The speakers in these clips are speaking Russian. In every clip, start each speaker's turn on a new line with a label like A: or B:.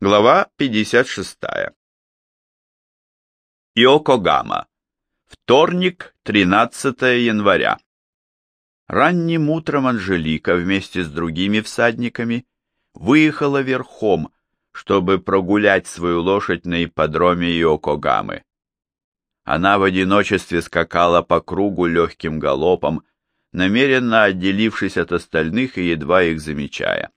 A: Глава 56. Йокогама. Вторник, 13 января. Ранним утром Анжелика вместе с другими всадниками выехала верхом, чтобы прогулять свою лошадь на ипподроме Йокогамы. Она в одиночестве скакала по кругу легким галопом, намеренно отделившись от остальных и едва их замечая.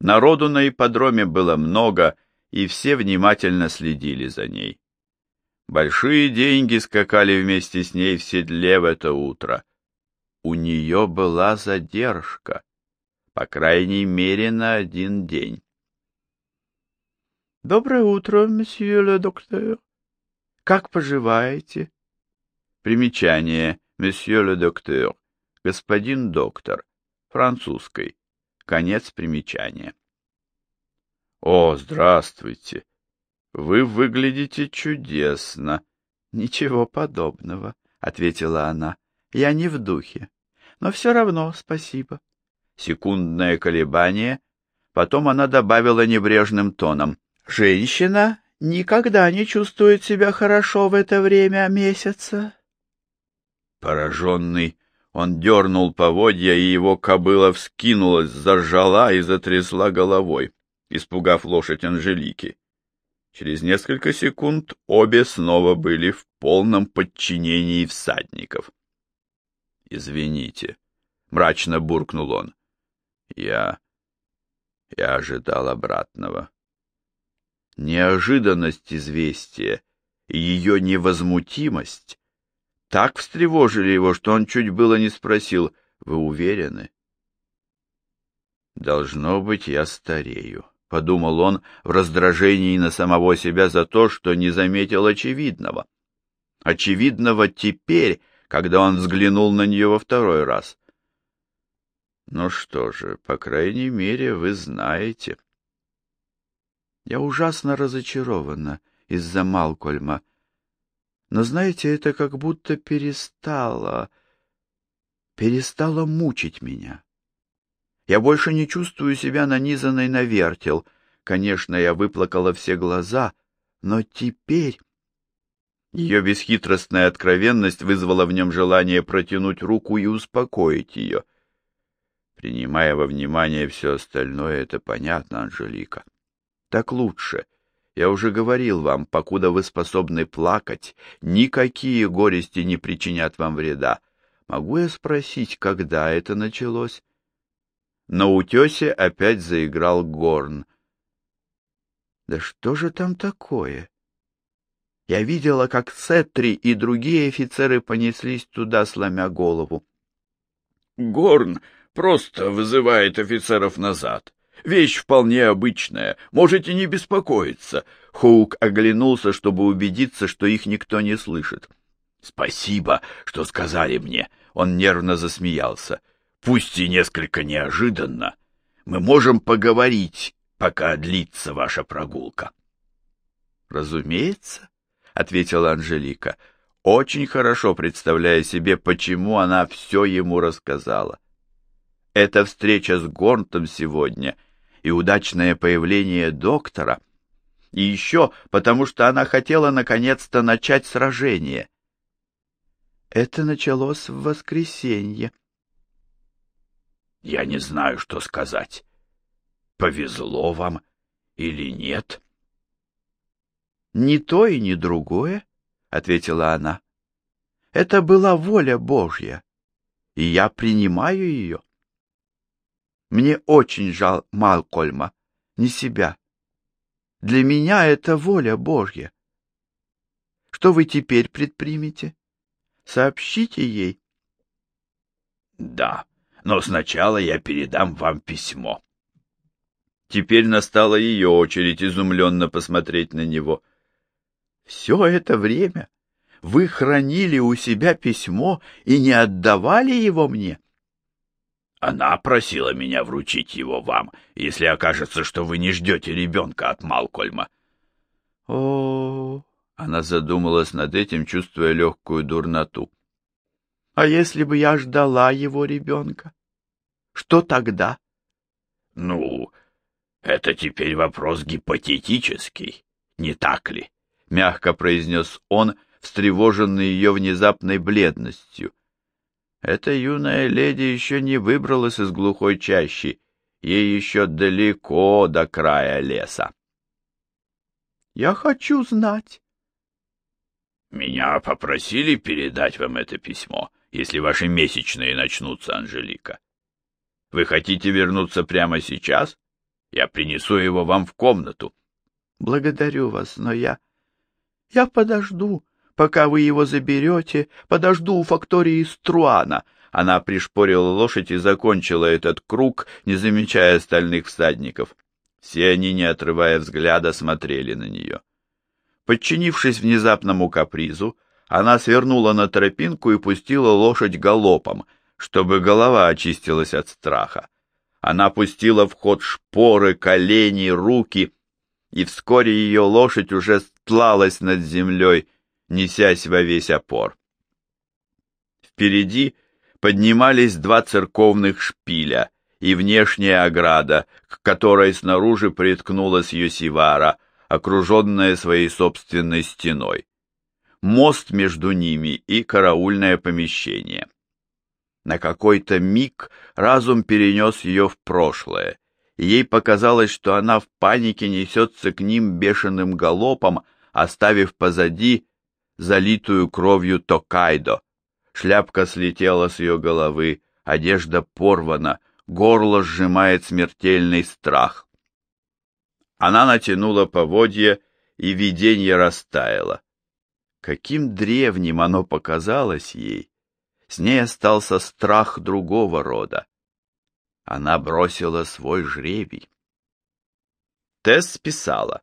A: Народу на ипподроме было много, и все внимательно следили за ней. Большие деньги скакали вместе с ней в седле в это утро. У нее была задержка, по крайней мере, на один день.
B: «Доброе утро, месье ле доктор. Как поживаете?»
A: Примечание. Месье ле доктор. Господин доктор. Французской. Конец примечания. О, здравствуйте. Вы выглядите чудесно.
B: Ничего подобного, ответила она. Я не в духе. Но все равно спасибо.
A: Секундное колебание, потом она добавила небрежным тоном.
B: Женщина никогда не чувствует себя хорошо в это время месяца.
A: Пораженный он дернул поводья, и его кобыла вскинулась, заржала и затрясла головой, испугав лошадь Анжелики. Через несколько секунд обе снова были в полном подчинении всадников. «Извините», — мрачно буркнул он. «Я... я ожидал обратного». Неожиданность известия и ее невозмутимость так встревожили его, что он чуть было не спросил, «Вы уверены?» «Должно быть, я старею», — подумал он в раздражении на самого себя за то, что не заметил очевидного. Очевидного теперь, когда он взглянул на нее во второй раз. «Ну что же, по крайней мере, вы знаете». «Я ужасно разочарована из-за Малкольма», но, знаете, это как будто перестало... перестало мучить меня. Я больше не чувствую себя нанизанной на вертел. Конечно, я выплакала все глаза, но теперь... Ее бесхитростная откровенность вызвала в нем желание протянуть руку и успокоить ее. Принимая во внимание все остальное, это понятно, Анжелика. Так лучше. Я уже говорил вам, покуда вы способны плакать, никакие горести не причинят вам вреда. Могу я спросить, когда это началось? На утесе опять заиграл горн. Да что же там такое? Я видела, как Сетри и другие офицеры понеслись туда, сломя голову. Горн просто вызывает офицеров назад. Вещь вполне обычная, можете не беспокоиться. Хоук оглянулся, чтобы убедиться, что их никто не слышит. Спасибо, что сказали мне. Он нервно засмеялся. Пусть и несколько неожиданно. Мы можем поговорить, пока длится ваша прогулка.
B: Разумеется, ответила Анжелика, очень хорошо представляя себе, почему она все ему рассказала. Эта встреча с Горнтом сегодня и удачное появление доктора, и еще потому, что она хотела наконец-то начать сражение. Это началось в воскресенье.
A: Я не знаю, что сказать. Повезло вам или нет?
B: Ни то и ни другое, — ответила она. Это была воля Божья, и я принимаю ее. Мне очень жал Малкольма, не себя. Для меня это воля Божья. Что вы теперь предпримете? Сообщите ей.
A: Да, но сначала я передам вам письмо. Теперь настала ее очередь изумленно посмотреть на него.
B: Все это время вы хранили у себя письмо и не отдавали его мне?
A: Она просила меня вручить его вам, если окажется, что вы не ждете ребенка от Малкольма.
B: О,
A: она задумалась над этим, чувствуя легкую дурноту.
B: А если бы я ждала его ребенка? Что тогда?
A: Ну, Это теперь вопрос гипотетический, не так ли? Мягко произнес он, встревоженный ее внезапной бледностью. Эта юная леди еще не выбралась из глухой чащи, ей еще далеко до края леса.
B: Я хочу знать.
A: Меня попросили передать вам это письмо, если ваши месячные начнутся, Анжелика. Вы хотите вернуться прямо сейчас? Я принесу его вам в комнату.
B: Благодарю вас, но я... Я подожду, пока вы его заберете, подожду у фактории Струана. Она пришпорила лошадь и закончила этот круг, не замечая остальных всадников. Все они, не отрывая взгляда, смотрели на нее. Подчинившись внезапному капризу, она свернула на тропинку и пустила лошадь галопом, чтобы голова очистилась от страха. Она пустила в ход шпоры, колени, руки, и вскоре ее лошадь уже стлалась над землей, несясь во весь опор. Впереди поднимались два церковных шпиля и внешняя ограда, к которой снаружи приткнулась Йосивара, окруженная своей собственной стеной. Мост между ними и караульное помещение. На какой-то миг разум перенес ее в прошлое, и ей показалось, что она в панике несется к ним бешеным галопом, оставив позади залитую кровью Токайдо. Шляпка слетела с ее головы, одежда порвана, горло сжимает смертельный страх. Она натянула поводья, и видение растаяло. Каким древним оно показалось ей! С ней остался страх другого рода. Она бросила свой жребий. Тесс писала.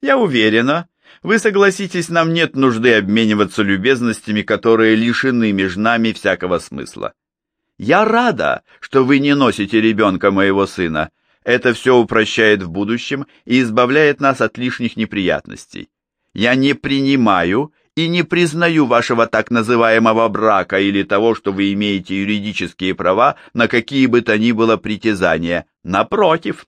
B: «Я уверена, вы согласитесь, нам нет нужды обмениваться любезностями, которые лишены между нами всякого смысла. Я рада, что вы не носите ребенка моего сына. Это все упрощает в будущем и избавляет нас от лишних неприятностей. Я не принимаю и не признаю вашего так называемого брака или того, что вы имеете юридические права на какие бы то ни было притязания. Напротив,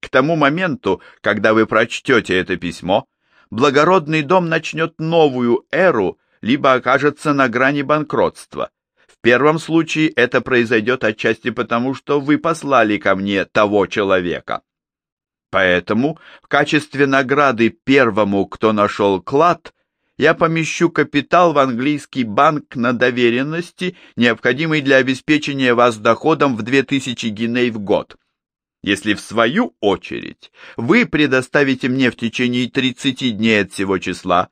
B: к тому моменту, когда вы прочтете это письмо, благородный дом начнет новую эру, либо окажется на грани банкротства. В первом случае это произойдет отчасти потому, что вы послали ко мне того человека. Поэтому в качестве награды первому, кто нашел клад, я помещу капитал в английский банк на доверенности, необходимый для обеспечения вас доходом в 2000 гиней в год. Если в свою очередь вы предоставите мне в течение 30 дней от всего числа,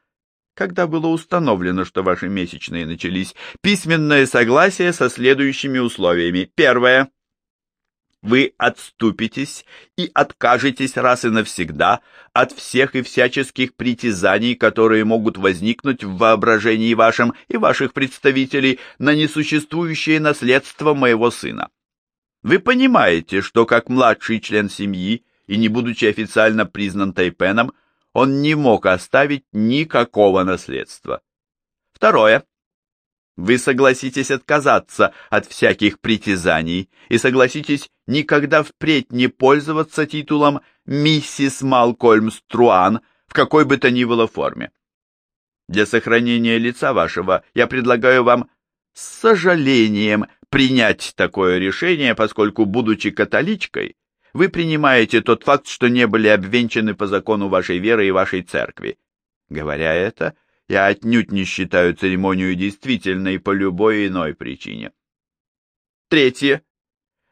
B: когда было установлено, что ваши месячные начались, письменное согласие со следующими условиями. Первое вы отступитесь и откажетесь раз и навсегда от всех и всяческих притязаний, которые могут возникнуть в воображении вашем и ваших представителей на несуществующее наследство моего сына. Вы понимаете, что как младший член семьи и не будучи официально признан Тайпеном, он не мог оставить никакого наследства. Второе. Вы согласитесь отказаться от всяких притязаний и согласитесь никогда впредь не пользоваться титулом «Миссис Малкольм Струан» в какой бы то ни было форме. Для сохранения лица вашего я предлагаю вам с сожалением принять такое решение, поскольку, будучи католичкой, вы принимаете тот факт, что не были обвенчаны по закону вашей веры и вашей церкви. Говоря это, я отнюдь не считаю церемонию действительной по любой иной причине. Третье.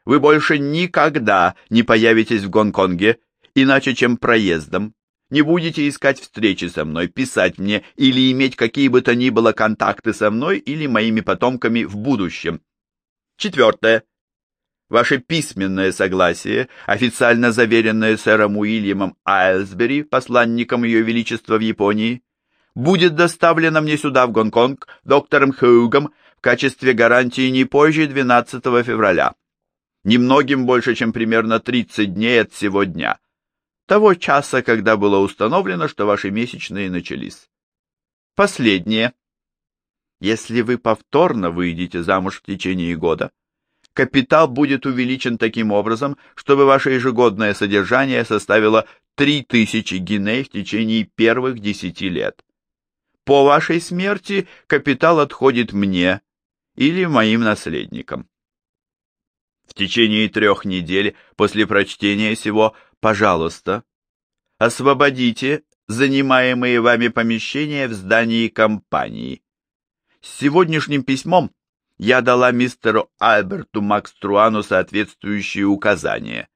B: Вы больше никогда не появитесь в Гонконге, иначе чем проездом. Не будете искать встречи со мной, писать мне или иметь какие бы то ни было контакты со мной или моими потомками в будущем. Четвертое. Ваше письменное согласие, официально заверенное сэром Уильямом Айлсбери, посланником Ее Величества в Японии, будет доставлена мне сюда, в Гонконг, доктором Хьюгом в качестве гарантии не позже 12 февраля. Немногим больше, чем примерно 30 дней от сего дня. Того часа, когда было установлено, что ваши месячные начались. Последнее. Если вы повторно выйдете замуж в течение года, капитал будет увеличен таким образом, чтобы ваше ежегодное содержание составило 3000 гиней в течение первых 10 лет. По вашей смерти капитал отходит мне или моим наследникам. В течение трех недель после прочтения сего, пожалуйста, освободите занимаемые вами помещения в здании компании. С сегодняшним письмом я дала мистеру Альберту Макструану соответствующие указания.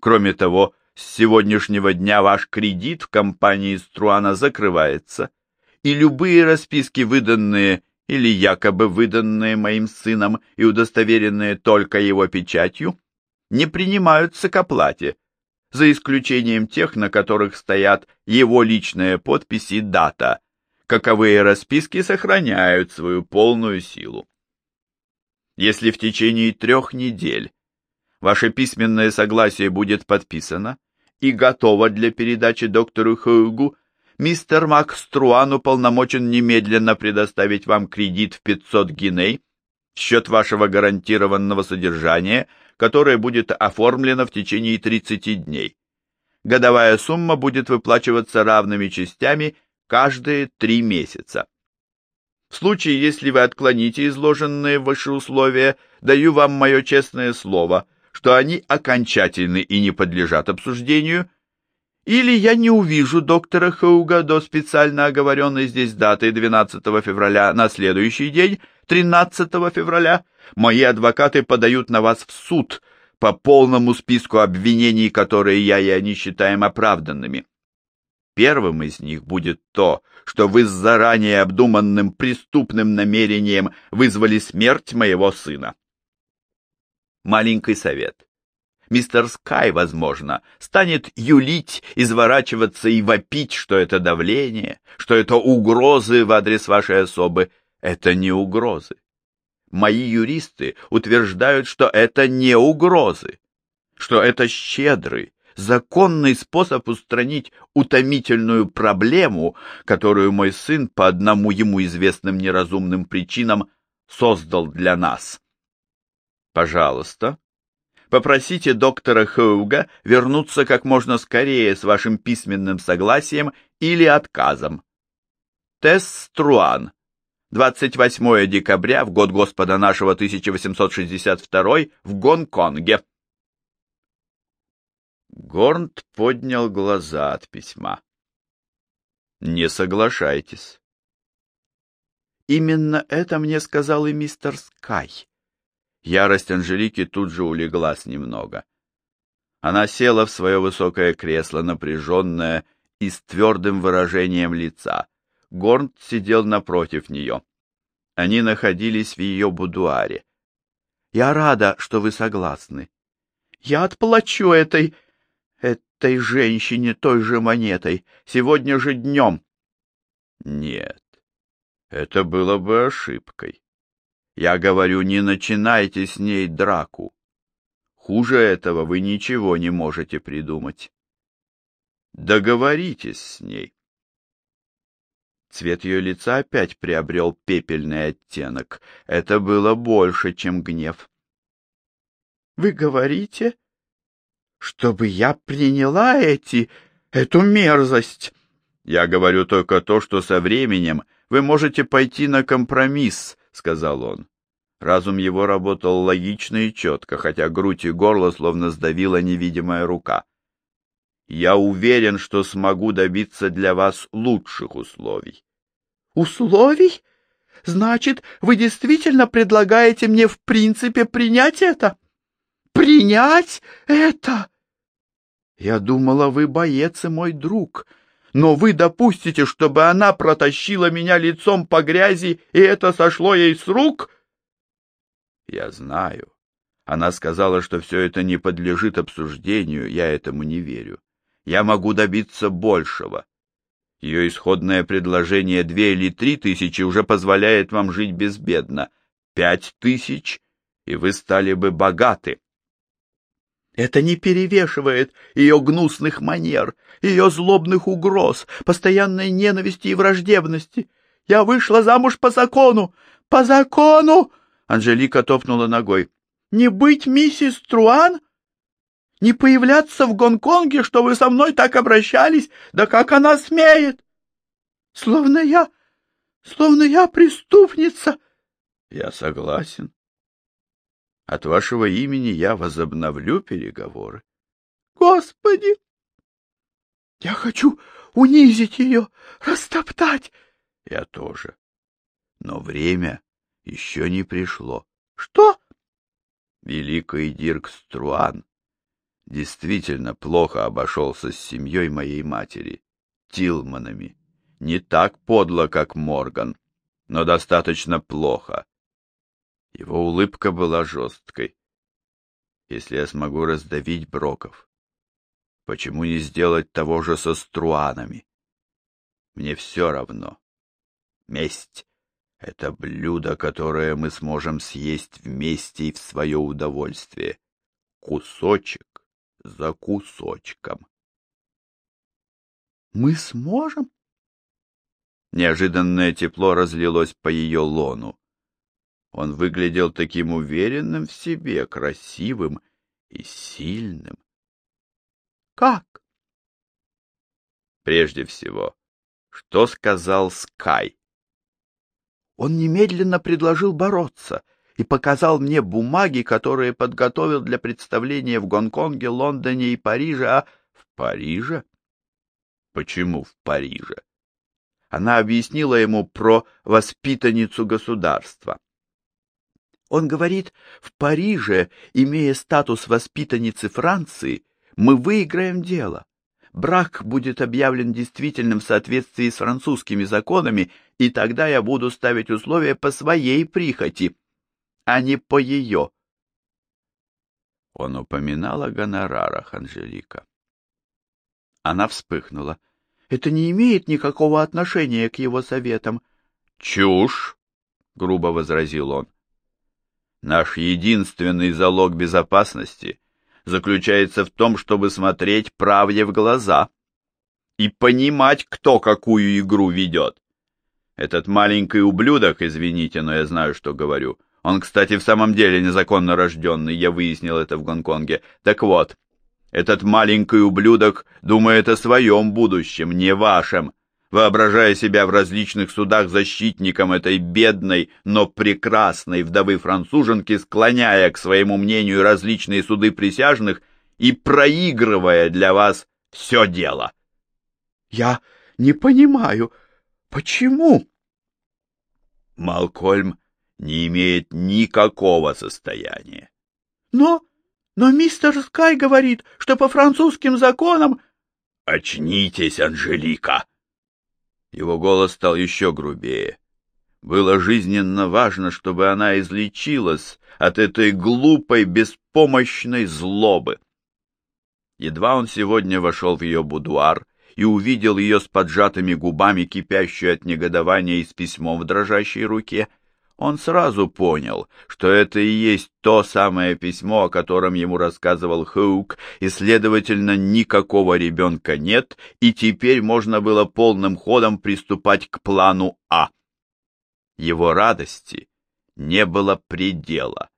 B: Кроме того, с сегодняшнего дня ваш кредит в компании Струана закрывается, и любые расписки, выданные или якобы выданные моим сыном и удостоверенные только его печатью, не принимаются к оплате, за исключением тех, на которых стоят его личная подпись и дата. Каковые расписки сохраняют свою полную силу. Если в течение трех недель ваше письменное согласие будет подписано и готово для передачи доктору Хьюгу, мистер Макс Струан уполномочен немедленно предоставить вам кредит в 500 гиней в счет вашего гарантированного содержания, которое будет оформлено в течение 30 дней. Годовая сумма будет выплачиваться равными частями каждые три месяца. В случае, если вы отклоните изложенные выше условия, даю вам мое честное слово, что они окончательны и не подлежат обсуждению, или я не увижу доктора Хауга до специально оговоренной здесь даты 12 февраля на следующий день, 13 февраля. Мои адвокаты подают на вас в суд по полному списку обвинений, которые я и они считаем оправданными. Первым из них будет то, что вы с заранее обдуманным преступным намерением вызвали смерть моего сына. Маленький совет. Мистер Скай, возможно, станет юлить, изворачиваться и вопить, что это давление, что это угрозы в адрес вашей особы. Это не угрозы. Мои юристы утверждают, что это не угрозы, что это щедрый, законный способ устранить утомительную проблему, которую мой сын по одному ему известным неразумным причинам создал для нас. Пожалуйста, попросите доктора Хоуга вернуться как можно скорее с вашим письменным согласием или отказом. Тесс Струан, 28 декабря в год Господа нашего 1862 в Гонконге. Горнт поднял глаза от письма. «Не соглашайтесь». «Именно это мне сказал и мистер Скай». Ярость Анжелики тут же улеглась немного. Она села в свое высокое кресло, напряженное и с твердым выражением лица. Горнт сидел напротив нее. Они находились в ее будуаре. «Я рада, что вы согласны. Я отплачу этой этой женщине той же монетой, сегодня же днем. Нет, это было бы ошибкой. Я говорю, не начинайте с ней драку. Хуже этого вы ничего не можете придумать. Договоритесь с ней. Цвет ее лица опять приобрел пепельный оттенок. Это было больше, чем гнев. — Вы говорите, чтобы я приняла эти... эту мерзость. Я говорю только то, что со временем вы можете пойти на компромисс, — сказал он. Разум его работал логично и четко, хотя грудь и горло словно сдавила невидимая рука. Я уверен, что смогу добиться для вас лучших условий. Условий? Значит, вы действительно предлагаете мне в принципе принять это? Принять это? Я думала, вы боец и мой друг, но вы допустите, чтобы она протащила меня лицом по грязи, и это сошло ей с рук? Я знаю. Она сказала, что все это не подлежит обсуждению, я этому не верю. Я могу добиться большего. Ее исходное предложение две или три тысячи уже позволяет вам жить безбедно. Пять тысяч, и вы стали бы богаты. Это не перевешивает ее гнусных манер, ее злобных угроз, постоянной ненависти и враждебности. Я вышла замуж по закону! По закону! Анжелика топнула ногой. Не быть миссис Труан? Не появляться в Гонконге, что вы со мной так обращались? Да как она смеет? Словно я... словно я преступница.
A: Я согласен. От вашего имени я возобновлю переговоры.
B: Господи! Я хочу унизить ее, растоптать.
A: Я тоже. Но время еще не пришло.
B: Что?
A: Великий Дирк Струан действительно плохо обошелся с семьей моей матери, Тилманами. Не так подло, как Морган, но достаточно плохо. Его улыбка была жесткой. Если я смогу раздавить Броков, почему не сделать того же со Струанами? Мне все равно. Месть — это блюдо, которое мы сможем съесть вместе и в свое удовольствие. Кусочек за кусочком.
B: Мы сможем?
A: Неожиданное тепло разлилось по ее лону. Он выглядел таким уверенным в себе, красивым и сильным.
B: Как?
A: Прежде всего, что сказал Скай?
B: Он немедленно предложил бороться и показал мне бумаги, которые подготовил для представления в Гонконге, Лондоне и Париже, а
A: в Париже? Почему в Париже? Она объяснила ему про воспитанницу государства.
B: Он говорит, в Париже, имея статус воспитанницы Франции, мы выиграем дело. Брак будет объявлен действительным в соответствии с французскими законами, и тогда я буду ставить условия по своей прихоти, а не по ее.
A: Он упоминал о гонорарах, Анжелика.
B: Она вспыхнула. Это не имеет никакого отношения к его советам.
A: Чушь, грубо возразил он. Наш единственный залог безопасности заключается в том, чтобы смотреть правде в глаза и понимать, кто какую игру ведет. Этот маленький ублюдок, извините, но я знаю, что говорю. Он, кстати, в самом деле незаконно рожденный, я выяснил это в Гонконге. Так вот, этот маленький ублюдок думает о своем будущем, не вашем воображая себя в различных судах защитником этой бедной, но прекрасной вдовы-француженки, склоняя к своему мнению различные суды присяжных и проигрывая для вас все дело.
B: Я не понимаю, почему?
A: Малкольм не имеет никакого состояния.
B: Но, но мистер Скай говорит, что по французским законам...
A: Очнитесь, Анжелика! Его голос стал еще грубее. Было жизненно важно, чтобы она излечилась от этой глупой, беспомощной злобы. Едва он сегодня вошел в ее будуар и увидел ее с поджатыми губами, кипящую от негодования и с письмом в дрожащей руке, он сразу понял, что это и есть то самое письмо, о котором ему рассказывал Хук, и, следовательно, никакого ребенка нет, и теперь можно было полным ходом приступать к плану А. Его радости не было предела.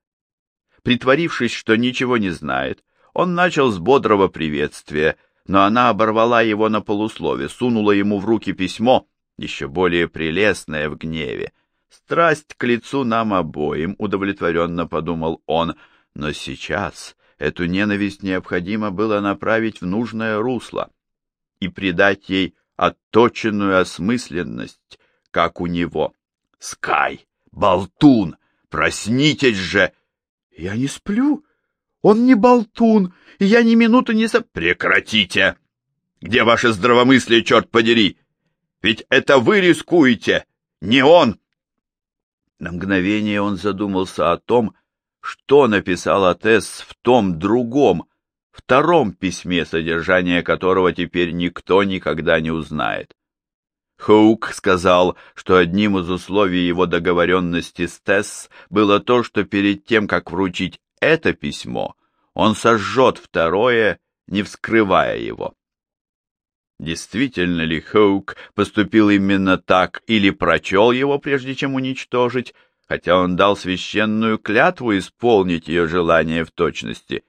A: Притворившись, что ничего не знает, он начал с бодрого приветствия, но она оборвала его на полуслове, сунула ему в руки письмо, еще более прелестное в гневе, Страсть к лицу нам обоим, удовлетворенно подумал он, но сейчас эту ненависть необходимо было направить в нужное русло и придать ей отточенную осмысленность, как у него. «Скай! Болтун! Проснитесь же!»
B: «Я не сплю. Он не болтун, и я ни минуты не со...»
A: «Прекратите! Где ваше здравомыслие, черт подери? Ведь это вы рискуете, не он!» На мгновение он задумался о том, что написал Тесс в том другом, втором письме, содержание которого теперь никто никогда не узнает. Хоук сказал, что одним из условий его договоренности с Тесс было то, что перед тем, как вручить это письмо, он сожжет второе, не вскрывая его. Действительно ли Хоук поступил именно так или прочел его, прежде чем уничтожить, хотя он дал священную клятву исполнить ее желание в точности.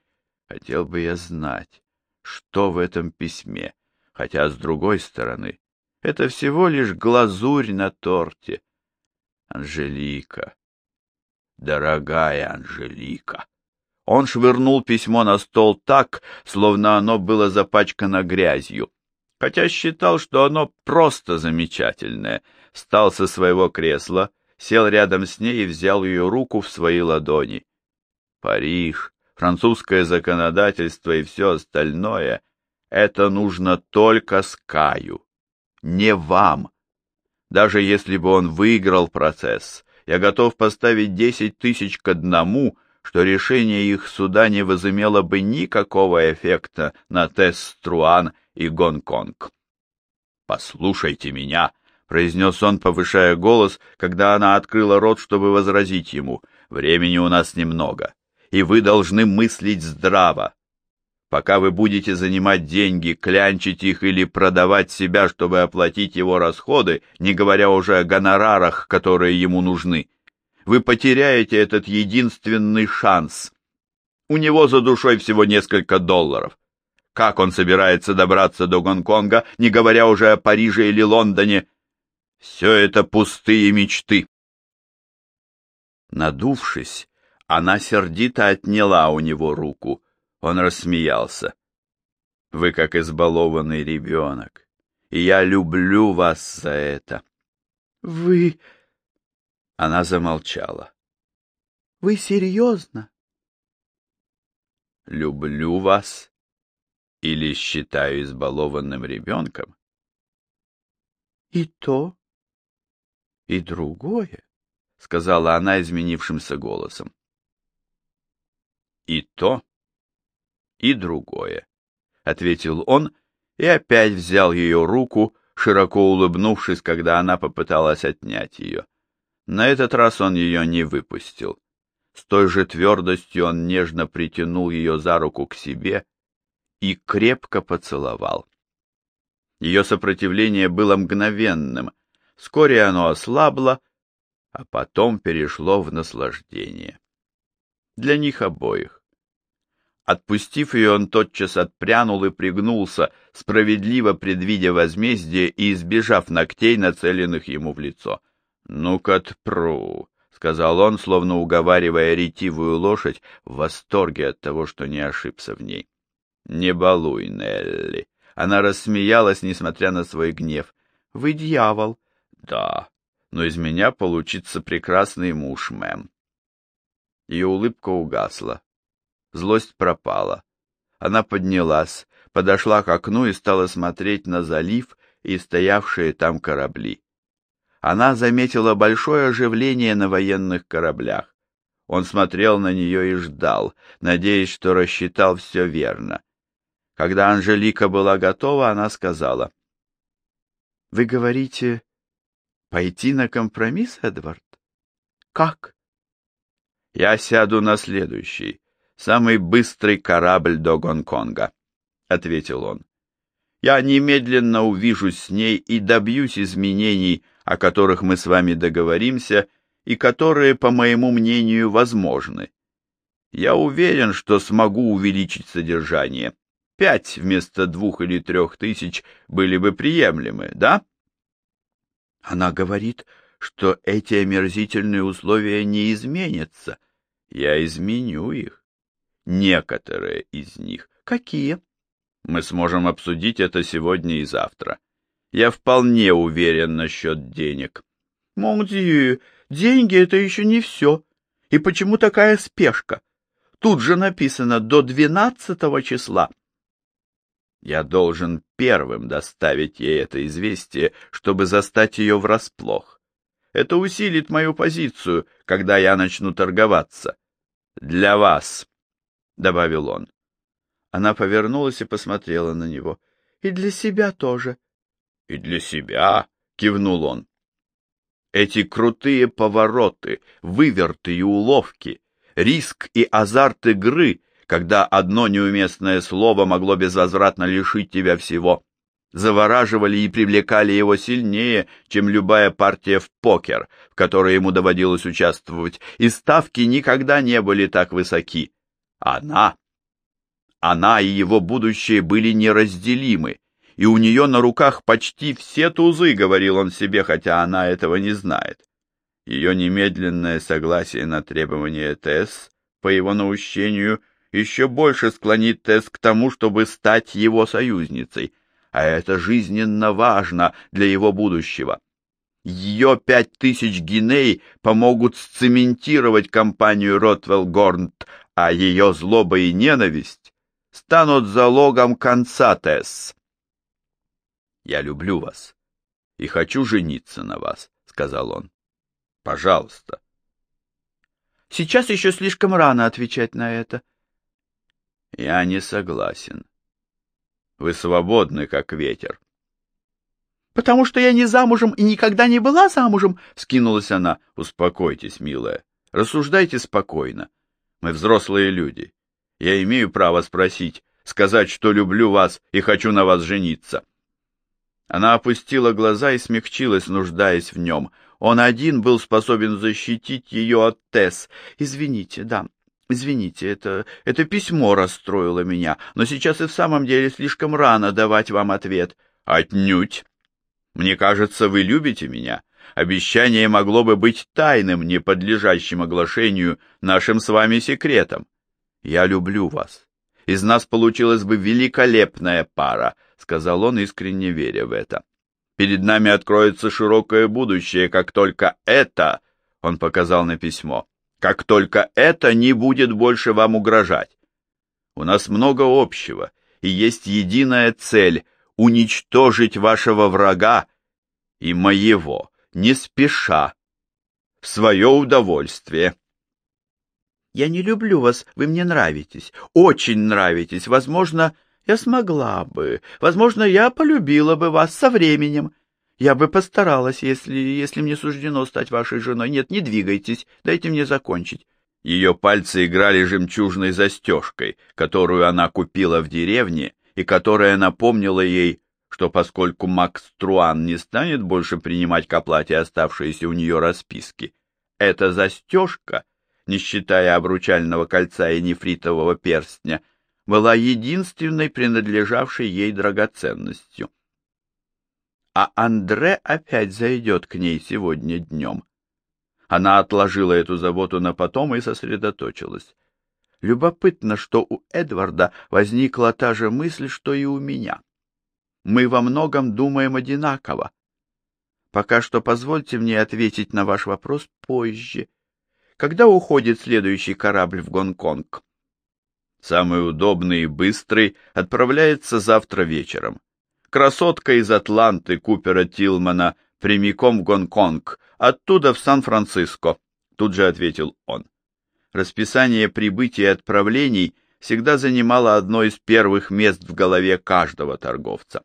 A: Хотел бы я знать, что в этом письме, хотя, с другой стороны, это всего лишь глазурь на торте. Анжелика, дорогая Анжелика. Он швырнул письмо на стол так, словно оно было запачкано грязью. Хотя считал, что оно просто замечательное, встал со своего кресла, сел рядом с ней и взял ее руку в свои ладони. Париж, французское законодательство и все остальное — это нужно только Скаю, не вам. Даже если бы он выиграл процесс, я готов поставить десять тысяч к одному — что решение их суда не возымело бы никакого эффекта на Теструан и Гонконг. «Послушайте меня», — произнес он, повышая голос, когда она открыла рот, чтобы возразить ему. «Времени у нас немного, и вы должны мыслить здраво. Пока вы будете занимать деньги, клянчить их или продавать себя, чтобы оплатить его расходы, не говоря уже о гонорарах, которые ему нужны, вы потеряете этот единственный шанс. У него за душой всего несколько долларов. Как он собирается добраться до Гонконга, не говоря уже о Париже или Лондоне? Все это пустые мечты. Надувшись, она сердито отняла у него руку. Он рассмеялся. «Вы как избалованный ребенок, и я люблю вас за это».
B: «Вы...»
A: Она замолчала.
B: — Вы серьезно?
A: — Люблю вас или считаю избалованным ребенком?
B: — И то, и другое, — сказала она изменившимся голосом.
A: — И то, и другое, — ответил он и опять взял ее руку, широко улыбнувшись, когда она попыталась отнять ее. — на этот раз он ее не выпустил. С той же твердостью он нежно притянул ее за руку к себе и крепко поцеловал. Ее сопротивление было мгновенным, вскоре оно ослабло, а потом перешло в наслаждение. Для них обоих. Отпустив ее, он тотчас отпрянул и пригнулся, справедливо предвидя возмездие и избежав ногтей, нацеленных ему в лицо. «Ну-ка, тпру», — сказал он, словно уговаривая ретивую лошадь в восторге от того, что не ошибся в ней. «Не балуй, Нелли». Она рассмеялась, несмотря на свой гнев. «Вы дьявол». «Да, но из меня получится прекрасный муж, мэм». Ее улыбка угасла. Злость пропала. Она поднялась, подошла к окну и стала смотреть на залив и стоявшие там корабли она заметила большое оживление на военных кораблях. Он смотрел на нее и ждал, надеясь, что рассчитал все верно. Когда Анжелика была готова, она сказала, — Вы говорите, пойти на компромисс, Эдвард? Как? — Я сяду на следующий, самый быстрый корабль до Гонконга, — ответил он. Я немедленно увижусь с ней и добьюсь изменений, о которых мы с вами договоримся и которые, по моему мнению, возможны. Я уверен, что смогу увеличить содержание. Пять вместо двух или трех тысяч были бы приемлемы, да? Она говорит, что эти омерзительные условия не изменятся. Я изменю их. Некоторые из них. Какие? Мы сможем обсудить это сегодня и завтра. Я вполне уверен насчет денег. Мондию, деньги — это еще не все. И почему такая спешка? Тут же написано до двенадцатого числа. Я должен первым доставить ей это известие, чтобы застать ее врасплох. Это усилит мою позицию, когда я начну торговаться. Для вас, — добавил он. Она повернулась и посмотрела на него. — И для себя тоже. — и для себя, кивнул он. Эти крутые повороты, выверты и уловки, риск и азарт игры, когда одно неуместное слово могло безвозвратно лишить тебя всего. завораживали и привлекали его сильнее, чем любая партия в покер, в которой ему доводилось участвовать, и ставки никогда не были так высоки. Она, она и его будущее были неразделимы, и у нее на руках почти все тузы, говорил он себе, хотя она этого не знает. Ее немедленное согласие на требования Тесс, по его наущению, еще больше склонит Тесс к тому, чтобы стать его союзницей, а это жизненно важно для его будущего. Ее пять тысяч гиней помогут сцементировать компанию Ротвелл Горнт, а ее злоба и ненависть станут залогом конца Тесс. «Я люблю вас и хочу жениться на вас», — сказал он. «Пожалуйста».
B: «Сейчас еще слишком рано отвечать на это».
A: «Я не согласен. Вы свободны, как ветер».
B: «Потому что я не замужем и никогда не была замужем», — вскинулась она.
A: «Успокойтесь, милая. Рассуждайте спокойно. Мы взрослые люди. Я имею право спросить, сказать, что люблю вас и хочу на вас жениться». Она опустила глаза и смягчилась, нуждаясь в нем. Он один был способен защитить ее от Тесс. «Извините, да, извините, это, это письмо расстроило меня, но сейчас и в самом деле слишком рано давать вам ответ». «Отнюдь! Мне кажется, вы любите меня. Обещание могло бы быть тайным, не подлежащим оглашению нашим с вами секретом. Я люблю вас. Из нас получилась бы великолепная пара» сказал он, искренне веря в это. Перед нами откроется широкое будущее, как только это, он показал на письмо, как только это не будет больше вам угрожать. У нас много общего, и есть единая цель — уничтожить вашего врага и моего, не спеша, в свое удовольствие.
B: Я не люблю вас, вы мне нравитесь, очень нравитесь, возможно, я смогла бы. Возможно, я полюбила бы вас со временем. Я бы постаралась, если, если мне суждено стать вашей женой. Нет, не двигайтесь, дайте мне закончить.
A: Ее пальцы играли жемчужной застежкой, которую она купила в деревне и которая напомнила ей, что поскольку Макс Труан не станет больше принимать к оплате оставшиеся у нее расписки, эта застежка, не считая обручального кольца и нефритового перстня, — была единственной принадлежавшей ей драгоценностью. А Андре опять зайдет к ней сегодня днем. Она отложила эту заботу на потом и сосредоточилась. Любопытно, что у Эдварда возникла та же мысль, что и у меня. Мы во многом думаем одинаково. Пока что позвольте мне ответить на ваш вопрос позже. Когда уходит следующий корабль в Гонконг? Самый удобный и быстрый отправляется завтра вечером. Красотка из Атланты Купера Тилмана прямиком в Гонконг, оттуда в Сан-Франциско, тут же ответил он. Расписание прибытий и отправлений всегда занимало одно из первых мест в голове каждого торговца.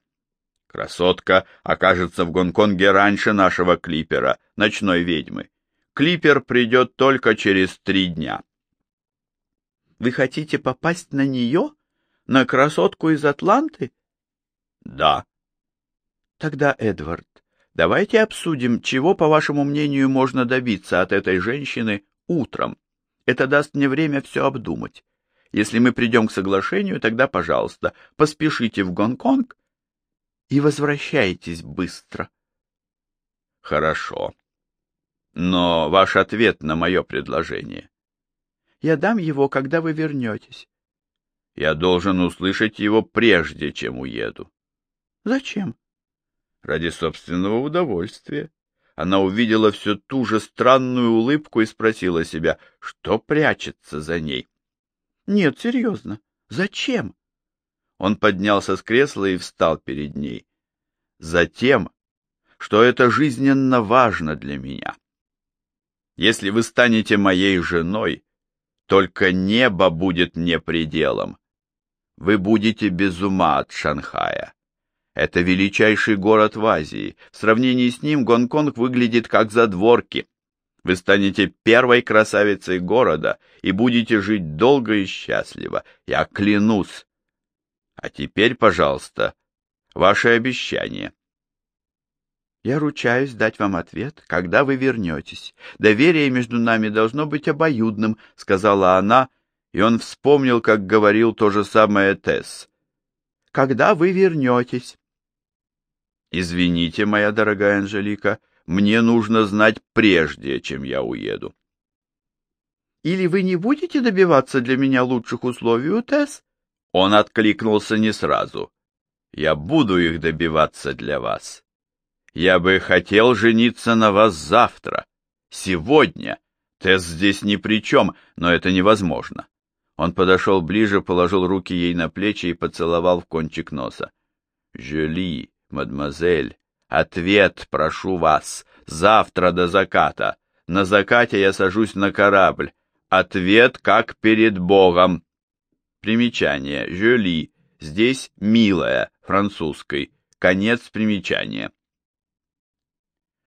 A: Красотка окажется в Гонконге раньше нашего клипера, ночной ведьмы. Клипер придет только через три дня. Вы хотите попасть на нее? На красотку из Атланты? Да. Тогда, Эдвард, давайте обсудим, чего, по вашему мнению, можно добиться от этой женщины утром. Это даст мне время все обдумать. Если мы придем к соглашению, тогда, пожалуйста, поспешите в Гонконг и возвращайтесь быстро. Хорошо. Но ваш ответ на мое предложение. Я дам его, когда вы вернетесь. Я должен услышать его прежде, чем уеду. Зачем? Ради собственного удовольствия. Она увидела всю ту же странную улыбку и спросила себя, что прячется за ней. Нет, серьезно. Зачем? Он поднялся с кресла и встал перед ней. Затем, что это жизненно важно для меня. Если вы станете моей женой, только небо будет мне пределом. Вы будете без ума от Шанхая. Это величайший город в Азии. В сравнении с ним Гонконг выглядит как задворки. Вы станете первой красавицей города и будете жить долго и счастливо. Я клянусь. А теперь, пожалуйста, ваше обещание.
B: Я ручаюсь дать вам ответ, когда вы вернетесь. Доверие между нами должно быть обоюдным, — сказала она, и он вспомнил, как говорил то же самое Тесс. Когда вы вернетесь?
A: Извините, моя дорогая Анжелика, мне нужно знать прежде, чем я уеду.
B: Или вы не будете добиваться для меня лучших условий у Тесс?
A: Он откликнулся не сразу. Я буду их добиваться для вас. Я бы хотел жениться на вас завтра, сегодня. Тесс здесь ни при чем, но это невозможно. Он подошел ближе, положил руки ей на плечи и поцеловал в кончик носа. «Жюли, мадемуазель, ответ прошу вас. Завтра до заката. На закате я сажусь на корабль. Ответ как перед Богом». Примечание. Жюли. Здесь «милая» французской. Конец примечания.